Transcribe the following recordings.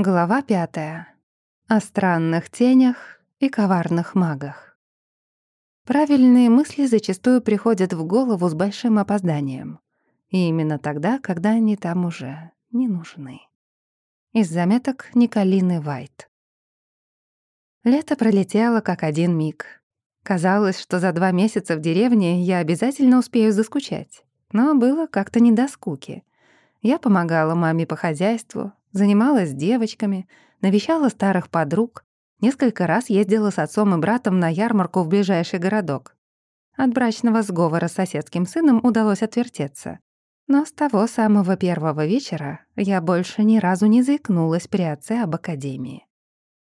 Глава пятая. О странных тенях и коварных магах. Правильные мысли зачастую приходят в голову с большим опозданием. И именно тогда, когда они там уже не нужны. Из заметок Николины Вайт. Лето пролетело как один миг. Казалось, что за два месяца в деревне я обязательно успею заскучать. Но было как-то не до скуки. Я помогала маме по хозяйству, занималась с девочками, навещала старых подруг, несколько раз ездила с отцом и братом на ярмарку в ближайший городок. От брачного сговора с соседским сыном удалось отвертеться. Но с того самого первого вечера я больше ни разу не заикнулась при отце об академии.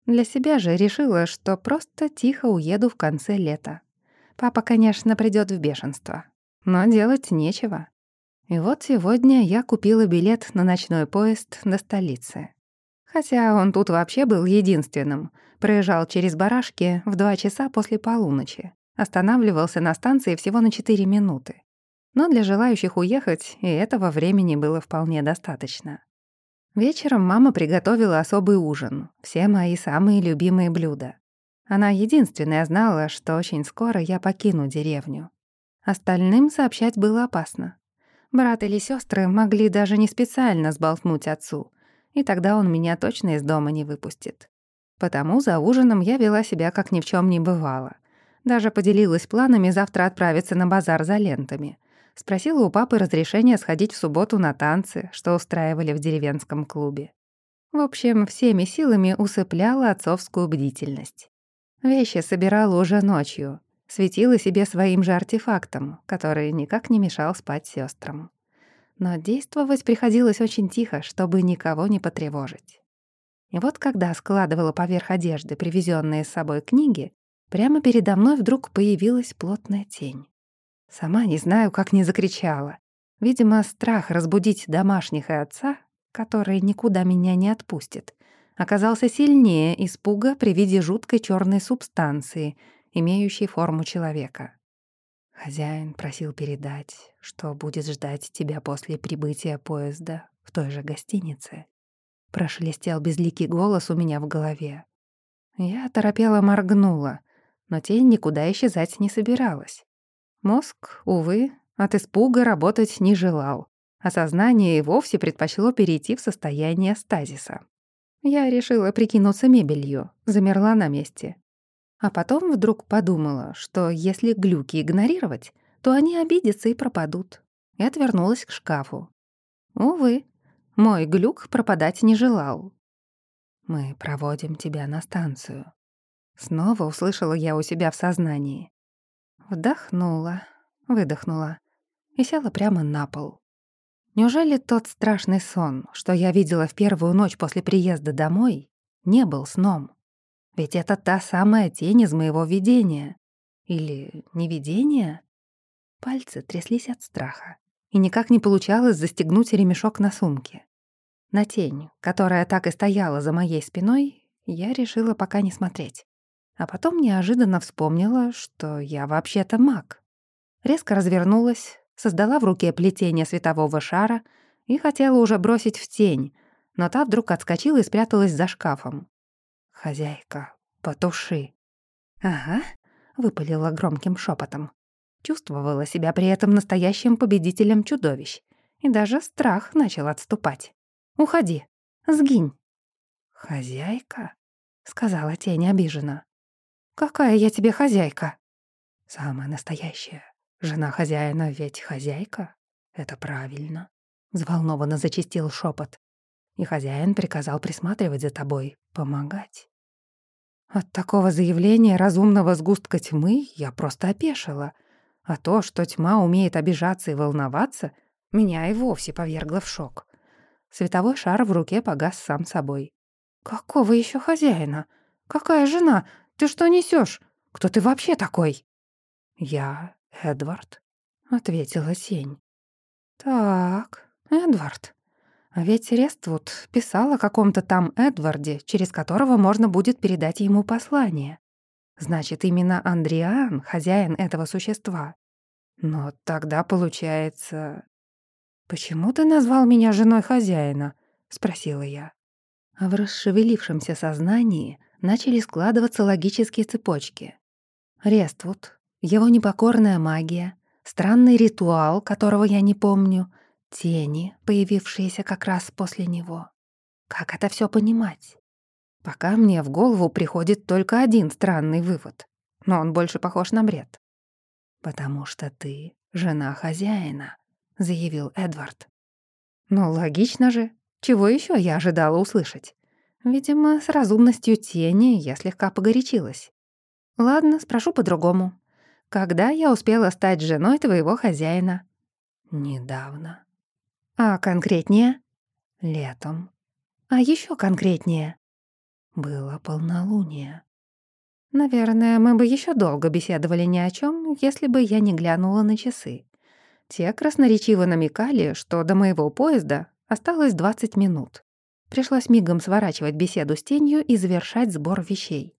Для себя же решила, что просто тихо уеду в конце лета. Папа, конечно, придёт в бешенство, но делать нечего. И вот сегодня я купила билет на ночной поезд до столицы. Хотя он тут вообще был единственным. Проезжал через барашки в два часа после полуночи. Останавливался на станции всего на 4 минуты. Но для желающих уехать и этого времени было вполне достаточно. Вечером мама приготовила особый ужин, все мои самые любимые блюда. Она единственная знала, что очень скоро я покину деревню. Остальным сообщать было опасно. Брат или сестры могли даже не специально сболтнуть отцу, и тогда он меня точно из дома не выпустит. Потому за ужином я вела себя как ни в чем не бывало. Даже поделилась планами завтра отправиться на базар за лентами. Спросила у папы разрешения сходить в субботу на танцы, что устраивали в деревенском клубе. В общем, всеми силами усыпляла отцовскую бдительность. Вещи собирала уже ночью, светила себе своим же артефактом, который никак не мешал спать сестрам. Но действовать приходилось очень тихо, чтобы никого не потревожить. И вот когда складывала поверх одежды привезенные с собой книги, прямо передо мной вдруг появилась плотная тень. Сама не знаю, как не закричала. Видимо, страх разбудить домашних и отца, который никуда меня не отпустит, оказался сильнее испуга при виде жуткой черной субстанции, имеющий форму человека. Хозяин просил передать, что будет ждать тебя после прибытия поезда в той же гостинице. Прошелестел безликий голос у меня в голове. Я торопела моргнула, но тень никуда исчезать не собиралась. Мозг, увы, от испуга работать не желал, а сознание и вовсе предпочло перейти в состояние стазиса. Я решила прикинуться мебелью, замерла на месте, а потом вдруг подумала, что если глюки игнорировать, то они обидятся и пропадут. И отвернулась к шкафу. Увы, мой глюк пропадать не желал. «Мы проводим тебя на станцию». Снова услышала я у себя в сознании. Вдохнула, выдохнула и села прямо на пол. Неужели тот страшный сон, что я видела в первую ночь после приезда домой, не был сном? Ведь это та самая тень из моего видения. Или не видения? Пальцы тряслись от страха, и никак не получалось застегнуть ремешок на сумке. На тень, которая так и стояла за моей спиной, я решила пока не смотреть. А потом неожиданно вспомнила, что я вообще-то маг. Резко развернулась, создала в руке плетение светового шара и хотела уже бросить в тень, но та вдруг отскочила и спряталась за шкафом. «Хозяйка, потуши». «Ага», — выпалила громким шепотом. Чувствовала себя при этом настоящим победителем чудовищ. И даже страх начал отступать. «Уходи! Сгинь!» «Хозяйка?» — сказала тень обиженно. «Какая я тебе хозяйка?» «Самая настоящая. Жена хозяина ведь хозяйка. Это правильно», — взволнованно зачистил шепот и хозяин приказал присматривать за тобой, помогать. От такого заявления разумного сгустка тьмы я просто опешила, а то, что тьма умеет обижаться и волноваться, меня и вовсе повергло в шок. Световой шар в руке погас сам собой. «Какого еще хозяина? Какая жена? Ты что несешь? Кто ты вообще такой?» «Я Эдвард», — ответила Сень. «Так, Эдвард. А ведь Рествуд писал о каком-то там Эдварде, через которого можно будет передать ему послание. Значит, именно Андриан — хозяин этого существа. Но тогда получается... «Почему ты назвал меня женой хозяина?» — спросила я. а в расшевелившемся сознании начали складываться логические цепочки. Рествуд, его непокорная магия, странный ритуал, которого я не помню, тени, появившиеся как раз после него. Как это все понимать? Пока мне в голову приходит только один странный вывод, но он больше похож на бред. «Потому что ты жена хозяина», — заявил Эдвард. «Ну, логично же. Чего еще я ожидала услышать? Видимо, с разумностью тени я слегка погорячилась. Ладно, спрошу по-другому. Когда я успела стать женой твоего хозяина? Недавно. А конкретнее? Летом. А еще конкретнее? Было полнолуние. Наверное, мы бы еще долго беседовали ни о чем, если бы я не глянула на часы. Те красноречиво намекали, что до моего поезда осталось 20 минут. Пришлось мигом сворачивать беседу с тенью и завершать сбор вещей.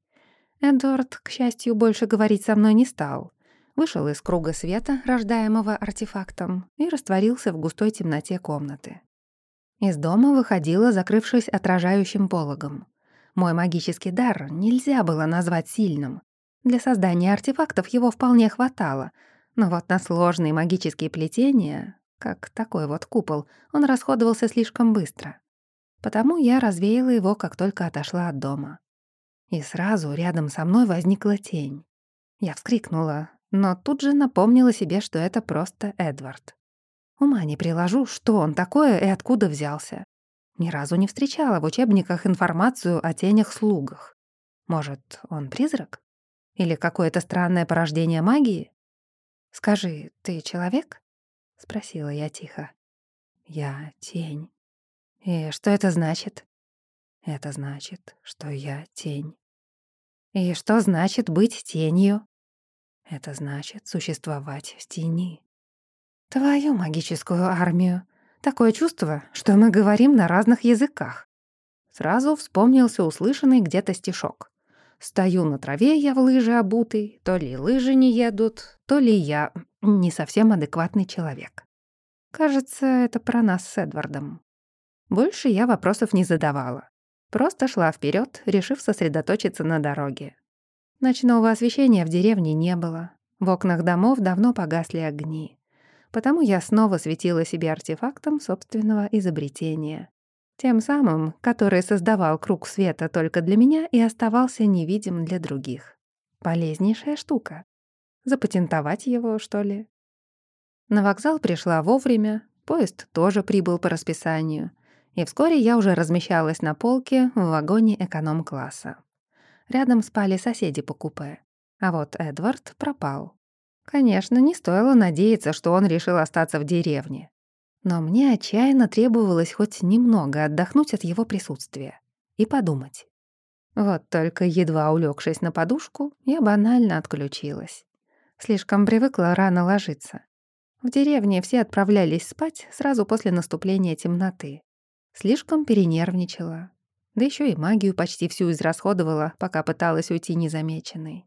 Эдвард, к счастью, больше говорить со мной не стал. Вышел из круга света, рождаемого артефактом, и растворился в густой темноте комнаты. Из дома выходила, закрывшись отражающим пологом. Мой магический дар нельзя было назвать сильным. Для создания артефактов его вполне хватало, но вот на сложные магические плетения, как такой вот купол, он расходовался слишком быстро. Потому я развеяла его, как только отошла от дома. И сразу рядом со мной возникла тень. Я вскрикнула, но тут же напомнила себе, что это просто Эдвард. Ума не приложу, что он такое и откуда взялся. Ни разу не встречала в учебниках информацию о тенях-слугах. Может, он призрак? Или какое-то странное порождение магии? «Скажи, ты человек?» — спросила я тихо. «Я тень». «И что это значит?» «Это значит, что я тень». «И что значит быть тенью?» «Это значит существовать в тени». «Твою магическую армию!» Такое чувство, что мы говорим на разных языках. Сразу вспомнился услышанный где-то стишок. Стою на траве я в лыжи обутый, то ли лыжи не едут, то ли я не совсем адекватный человек. Кажется, это про нас с Эдвардом. Больше я вопросов не задавала. Просто шла вперед, решив сосредоточиться на дороге. Ночного освещения в деревне не было. В окнах домов давно погасли огни потому я снова светила себе артефактом собственного изобретения. Тем самым, который создавал круг света только для меня и оставался невидим для других. Полезнейшая штука. Запатентовать его, что ли? На вокзал пришла вовремя, поезд тоже прибыл по расписанию, и вскоре я уже размещалась на полке в вагоне эконом-класса. Рядом спали соседи по купе, а вот Эдвард пропал. Конечно, не стоило надеяться, что он решил остаться в деревне. Но мне отчаянно требовалось хоть немного отдохнуть от его присутствия и подумать. Вот только едва улегшись на подушку, я банально отключилась. Слишком привыкла рано ложиться. В деревне все отправлялись спать сразу после наступления темноты. Слишком перенервничала. Да еще и магию почти всю израсходовала, пока пыталась уйти незамеченной.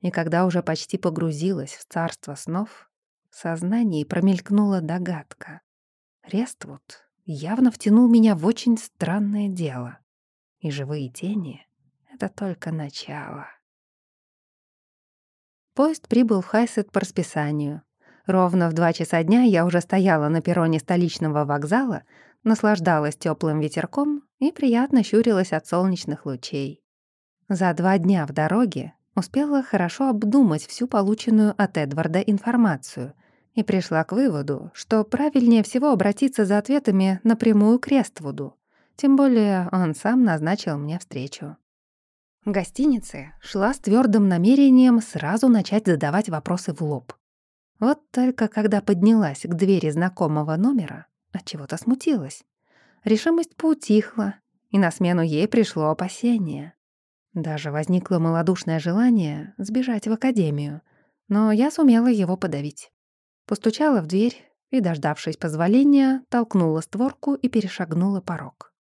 И когда уже почти погрузилась в царство снов, в сознании промелькнула догадка. Рествуд явно втянул меня в очень странное дело. И живые тени — это только начало. Поезд прибыл в Хайсет по расписанию. Ровно в два часа дня я уже стояла на перроне столичного вокзала, наслаждалась теплым ветерком и приятно щурилась от солнечных лучей. За два дня в дороге Успела хорошо обдумать всю полученную от Эдварда информацию и пришла к выводу, что правильнее всего обратиться за ответами напрямую к Рествуду. Тем более он сам назначил мне встречу. В гостинице шла с твердым намерением сразу начать задавать вопросы в лоб. Вот только когда поднялась к двери знакомого номера, от чего то смутилась. Решимость поутихла, и на смену ей пришло опасение. Даже возникло малодушное желание сбежать в академию, но я сумела его подавить. Постучала в дверь и, дождавшись позволения, толкнула створку и перешагнула порог.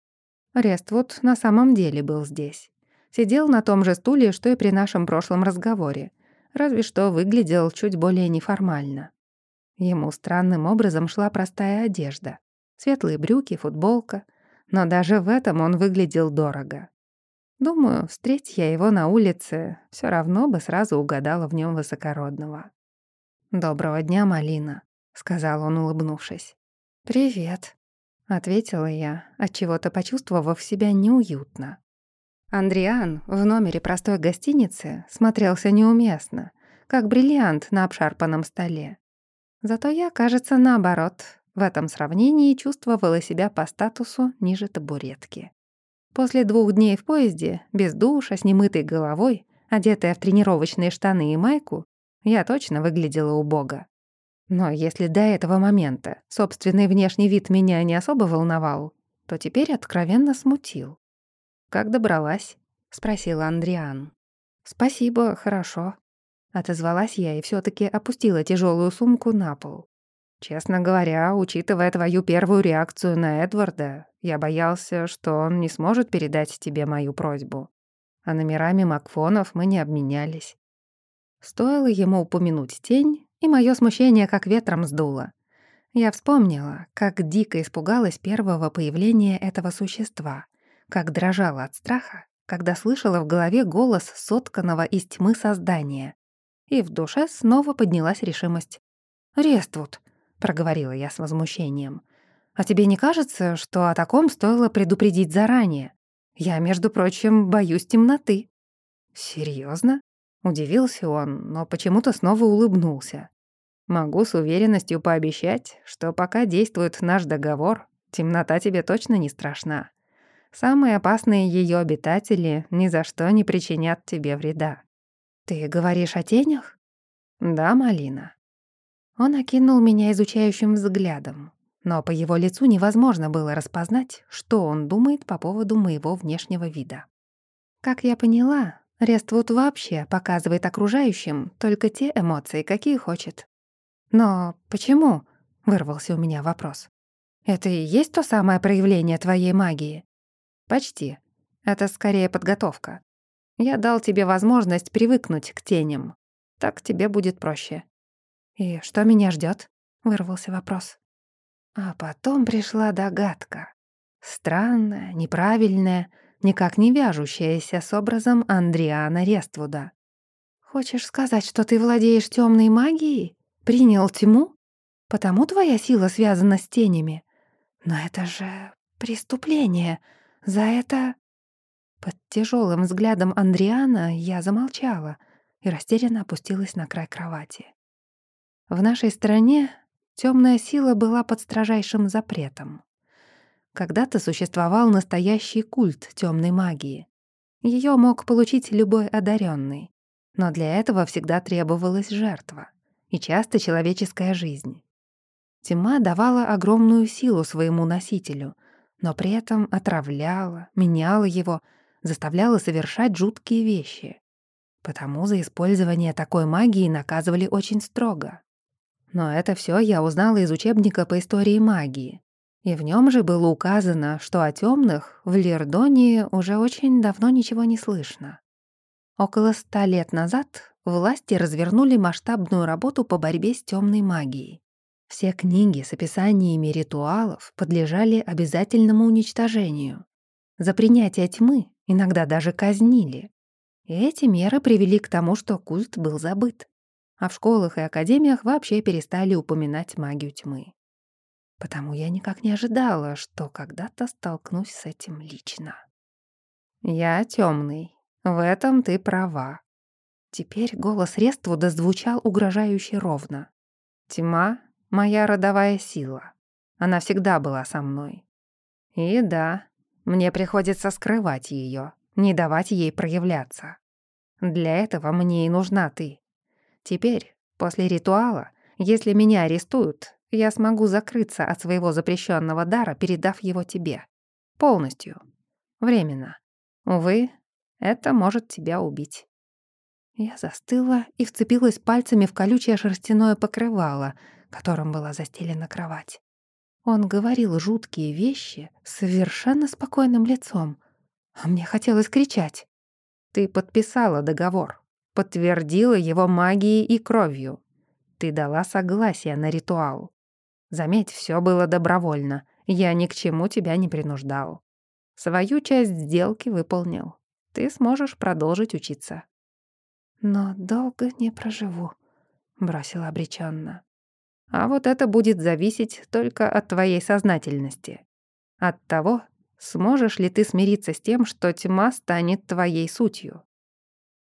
Рествуд на самом деле был здесь. Сидел на том же стуле, что и при нашем прошлом разговоре, разве что выглядел чуть более неформально. Ему странным образом шла простая одежда. Светлые брюки, футболка. Но даже в этом он выглядел дорого. Думаю, встреть я его на улице, все равно бы сразу угадала в нем высокородного. «Доброго дня, Малина», — сказал он, улыбнувшись. «Привет», — ответила я, отчего-то почувствовав себя неуютно. Андриан в номере простой гостиницы смотрелся неуместно, как бриллиант на обшарпанном столе. Зато я, кажется, наоборот, в этом сравнении чувствовала себя по статусу ниже табуретки. После двух дней в поезде, без душа, с немытой головой, одетая в тренировочные штаны и майку, я точно выглядела убого. Но если до этого момента собственный внешний вид меня не особо волновал, то теперь откровенно смутил. «Как добралась?» — спросила Андриан. «Спасибо, хорошо», Отозвалась я и все таки опустила тяжелую сумку на пол. Честно говоря, учитывая твою первую реакцию на Эдварда, я боялся, что он не сможет передать тебе мою просьбу. А номерами Макфонов мы не обменялись. Стоило ему упомянуть тень, и мое смущение как ветром сдуло. Я вспомнила, как дико испугалась первого появления этого существа, как дрожала от страха, когда слышала в голове голос сотканного из тьмы создания и в душе снова поднялась решимость. «Рествуд», — проговорила я с возмущением, «а тебе не кажется, что о таком стоило предупредить заранее? Я, между прочим, боюсь темноты». «Серьёзно?» — удивился он, но почему-то снова улыбнулся. «Могу с уверенностью пообещать, что пока действует наш договор, темнота тебе точно не страшна. Самые опасные её обитатели ни за что не причинят тебе вреда. «Ты говоришь о тенях?» «Да, Малина». Он окинул меня изучающим взглядом, но по его лицу невозможно было распознать, что он думает по поводу моего внешнего вида. Как я поняла, Рествуд вообще показывает окружающим только те эмоции, какие хочет. «Но почему?» — вырвался у меня вопрос. «Это и есть то самое проявление твоей магии?» «Почти. Это скорее подготовка. Я дал тебе возможность привыкнуть к теням. Так тебе будет проще». «И что меня ждет? вырвался вопрос. А потом пришла догадка. Странная, неправильная, никак не вяжущаяся с образом Андриана Рествуда. «Хочешь сказать, что ты владеешь темной магией? Принял тьму? Потому твоя сила связана с тенями? Но это же преступление. За это...» Под тяжелым взглядом Андриана я замолчала и растерянно опустилась на край кровати. В нашей стране темная сила была под строжайшим запретом. Когда-то существовал настоящий культ темной магии. Ее мог получить любой одаренный, но для этого всегда требовалась жертва и часто человеческая жизнь. Тьма давала огромную силу своему носителю, но при этом отравляла, меняла его — заставляла совершать жуткие вещи. Потому за использование такой магии наказывали очень строго. Но это все я узнала из учебника по истории магии. И в нем же было указано, что о темных в Лирдонии уже очень давно ничего не слышно. Около ста лет назад власти развернули масштабную работу по борьбе с темной магией. Все книги с описаниями ритуалов подлежали обязательному уничтожению. За принятие тьмы иногда даже казнили. И эти меры привели к тому, что культ был забыт. А в школах и академиях вообще перестали упоминать магию тьмы. Потому я никак не ожидала, что когда-то столкнусь с этим лично. «Я темный. В этом ты права». Теперь голос Рествуда звучал угрожающе ровно. «Тьма — моя родовая сила. Она всегда была со мной. И да, мне приходится скрывать ее, не давать ей проявляться. Для этого мне и нужна ты. Теперь, после ритуала, если меня арестуют, я смогу закрыться от своего запрещенного дара, передав его тебе. Полностью. Временно. Увы, это может тебя убить. Я застыла и вцепилась пальцами в колючее шерстяное покрывало, которым была застелена кровать. Он говорил жуткие вещи совершенно спокойным лицом, а мне хотелось кричать. «Ты подписала договор, подтвердила его магией и кровью. Ты дала согласие на ритуал. Заметь, все было добровольно, Я ни к чему тебя не принуждал. Свою часть сделки выполнил. Ты сможешь продолжить учиться. Но долго не проживу, бросила обреченно. А вот это будет зависеть только от твоей сознательности. От того, сможешь ли ты смириться с тем, что тьма станет твоей сутью.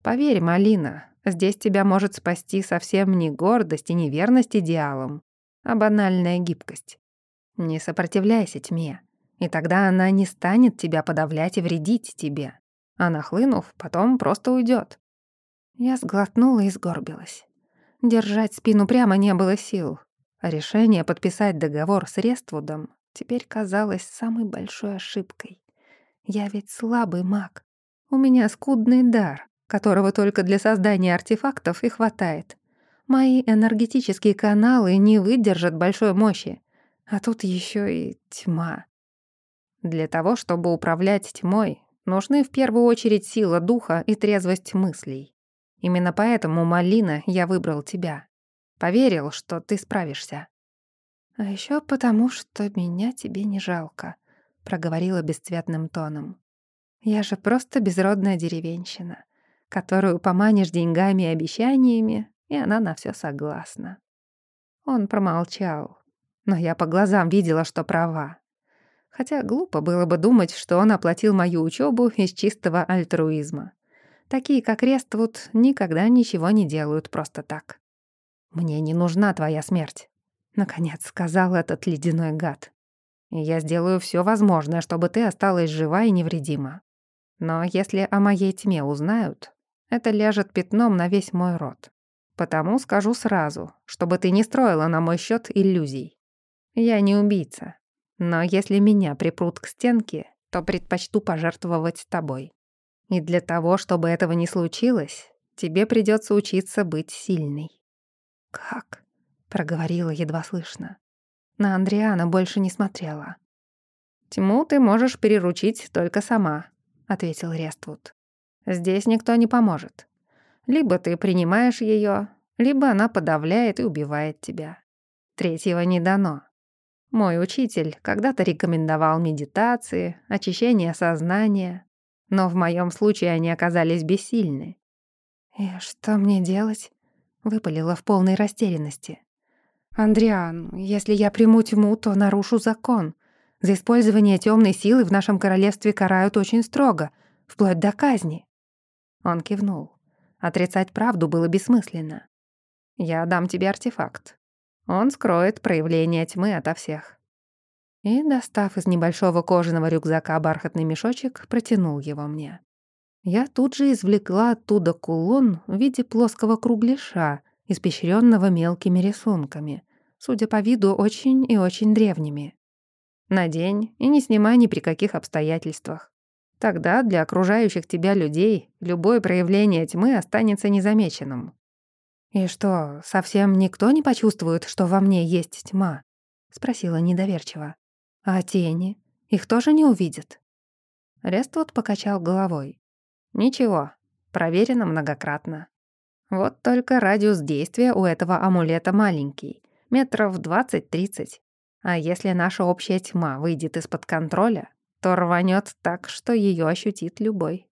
Поверь, Малина, здесь тебя может спасти совсем не гордость и не верность идеалам, а банальная гибкость. Не сопротивляйся тьме, и тогда она не станет тебя подавлять и вредить тебе. А нахлынув, потом просто уйдет. Я сглотнула и сгорбилась. Держать спину прямо не было сил, решение подписать договор с Рествудом теперь казалось самой большой ошибкой. Я ведь слабый маг. У меня скудный дар, которого только для создания артефактов и хватает. Мои энергетические каналы не выдержат большой мощи, а тут еще и тьма. Для того, чтобы управлять тьмой, нужны в первую очередь сила духа и трезвость мыслей. Именно поэтому, Малина, я выбрал тебя. Поверил, что ты справишься. А еще потому, что меня тебе не жалко, проговорила бесцветным тоном. Я же просто безродная деревенщина, которую поманишь деньгами и обещаниями, и она на все согласна. Он промолчал, но я по глазам видела, что права. Хотя глупо было бы думать, что он оплатил мою учебу из чистого альтруизма. Такие, как Рествуд, никогда ничего не делают просто так. «Мне не нужна твоя смерть», — наконец сказал этот ледяной гад. «И я сделаю все возможное, чтобы ты осталась жива и невредима. Но если о моей тьме узнают, это ляжет пятном на весь мой род. Потому скажу сразу, чтобы ты не строила на мой счет иллюзий. Я не убийца. Но если меня припрут к стенке, то предпочту пожертвовать тобой. И для того, чтобы этого не случилось, тебе придется учиться быть сильной». «Как?» — проговорила едва слышно. На Андриана больше не смотрела. «Тьму ты можешь переручить только сама», — ответил Рествуд. «Здесь никто не поможет. Либо ты принимаешь ее, либо она подавляет и убивает тебя. Третьего не дано. Мой учитель когда-то рекомендовал медитации, очищение сознания, но в моем случае они оказались бессильны. «И что мне делать?» — выпалила в полной растерянности. «Андриан, если я приму тьму, то нарушу закон. За использование темной силы в нашем королевстве карают очень строго, вплоть до казни». Он кивнул. Отрицать правду было бессмысленно. «Я дам тебе артефакт. Он скроет проявление тьмы ото всех. И, достав из небольшого кожаного рюкзака бархатный мешочек, протянул его мне. Я тут же извлекла оттуда кулон в виде плоского кругляша, испещренного мелкими рисунками, судя по виду, очень и очень древними. Надень и не снимай ни при каких обстоятельствах. Тогда для окружающих тебя людей любое проявление тьмы останется незамеченным. «И что, совсем никто не почувствует, что во мне есть тьма?» — спросила недоверчиво. «А тени? Их тоже не увидят?» Рествуд покачал головой. «Ничего, проверено многократно. Вот только радиус действия у этого амулета маленький, метров 20-30. А если наша общая тьма выйдет из-под контроля, то рванет так, что ее ощутит любой».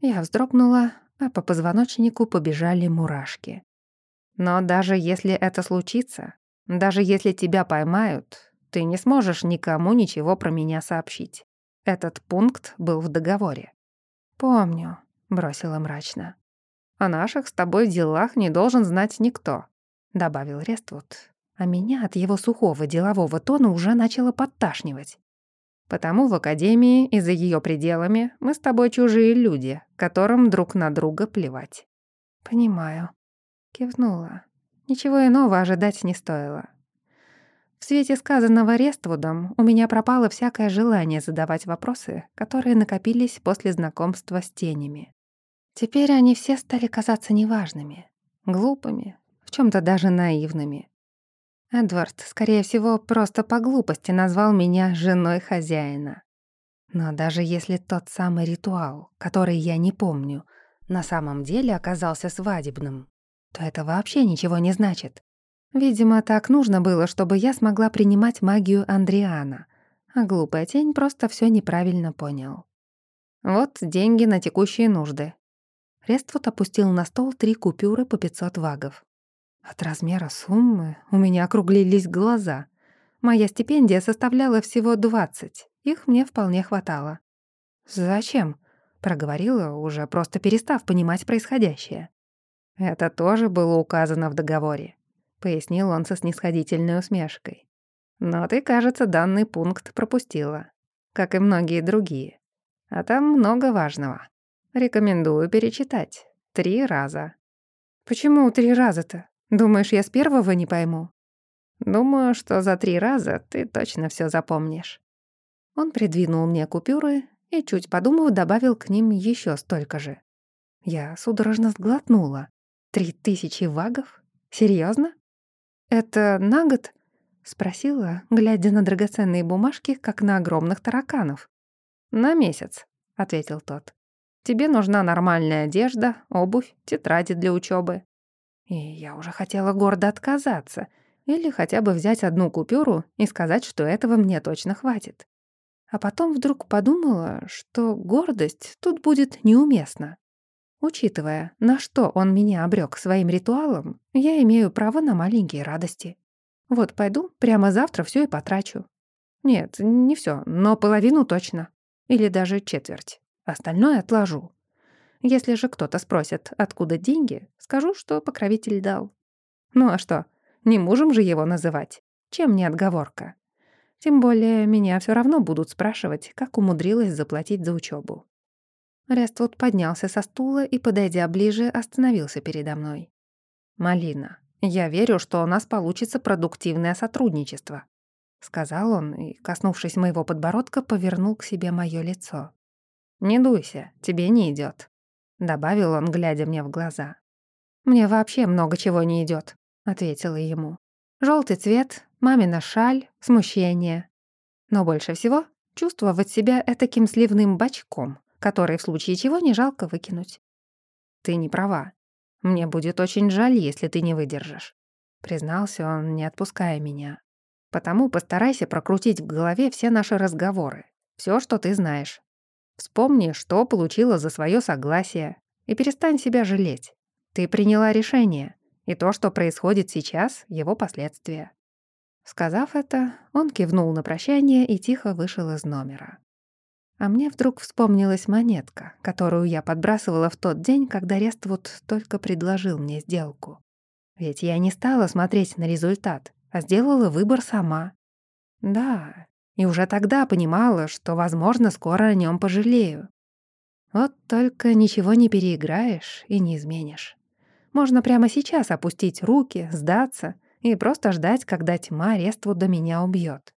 Я вздрогнула, а по позвоночнику побежали мурашки. Но даже если это случится, даже если тебя поймают, ты не сможешь никому ничего про меня сообщить. Этот пункт был в договоре. «Помню», — бросила мрачно. «О наших с тобой делах не должен знать никто», — добавил Рествуд. А меня от его сухого делового тона уже начало подташнивать. «Потому в Академии и за ее пределами мы с тобой чужие люди, которым друг на друга плевать». «Понимаю», Кивнула. Ничего иного ожидать не стоило. В свете сказанного Рествудом у меня пропало всякое желание задавать вопросы, которые накопились после знакомства с тенями. Теперь они все стали казаться неважными, глупыми, в чем то даже наивными. Эдвард, скорее всего, просто по глупости назвал меня женой хозяина. Но даже если тот самый ритуал, который я не помню, на самом деле оказался свадебным, то это вообще ничего не значит. Видимо, так нужно было, чтобы я смогла принимать магию Андриана. А глупая тень просто все неправильно понял. Вот деньги на текущие нужды. Рествуд опустил на стол три купюры по 500 вагов. От размера суммы у меня округлились глаза. Моя стипендия составляла всего 20. Их мне вполне хватало. «Зачем?» — проговорила, уже просто перестав понимать происходящее. «Это тоже было указано в договоре», — пояснил он со снисходительной усмешкой. «Но ты, кажется, данный пункт пропустила, как и многие другие. А там много важного. Рекомендую перечитать. Три раза». «Почему три раза-то? Думаешь, я с первого не пойму?» «Думаю, что за три раза ты точно все запомнишь». Он придвинул мне купюры и, чуть подумав, добавил к ним еще столько же. Я судорожно сглотнула. Три тысячи вагов? Серьезно? Это на год? Спросила, глядя на драгоценные бумажки, как на огромных тараканов. «На месяц», — ответил тот. «Тебе нужна нормальная одежда, обувь, тетради для учебы. И я уже хотела гордо отказаться или хотя бы взять одну купюру и сказать, что этого мне точно хватит. А потом вдруг подумала, что гордость тут будет неуместна. Учитывая, на что он меня обрёк своим ритуалом, я имею право на маленькие радости. Вот пойду, прямо завтра всё и потрачу. Нет, не всё, но половину точно. Или даже четверть. Остальное отложу. Если же кто-то спросит, откуда деньги, скажу, что покровитель дал. Ну а что, не мужем же его называть? Чем не отговорка? Тем более меня все равно будут спрашивать, как умудрилась заплатить за учебу. Рествуд поднялся со стула и, подойдя ближе, остановился передо мной. «Малина, я верю, что у нас получится продуктивное сотрудничество», — сказал он и, коснувшись моего подбородка, повернул к себе мое лицо. «Не дуйся, тебе не идет, добавил он, глядя мне в глаза. «Мне вообще много чего не идет, ответила ему. Желтый цвет, мамина шаль, смущение. Но больше всего чувствовать себя этаким сливным бачком, который в случае чего не жалко выкинуть. «Ты не права. Мне будет очень жаль, если ты не выдержишь», — признался он, не отпуская меня. «Потому постарайся прокрутить в голове все наши разговоры, все, что ты знаешь. Вспомни, что получила за свое согласие, и перестань себя жалеть. Ты приняла решение, и то, что происходит сейчас, его последствия. Сказав это, он кивнул на прощание и тихо вышел из номера. А мне вдруг вспомнилась монетка, которую я подбрасывала в тот день, когда Рествуд только предложил мне сделку. Ведь я не стала смотреть на результат, а сделала выбор сама. Да, и уже тогда понимала, что, возможно, скоро о нем пожалею. Вот только ничего не переиграешь и не изменишь. Можно прямо сейчас опустить руки, сдаться и просто ждать, когда тьма Реству до меня убьет.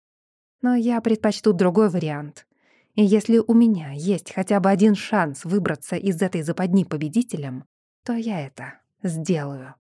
Но я предпочту другой вариант. И если у меня есть хотя бы один шанс выбраться из этой западни победителем, то я это сделаю.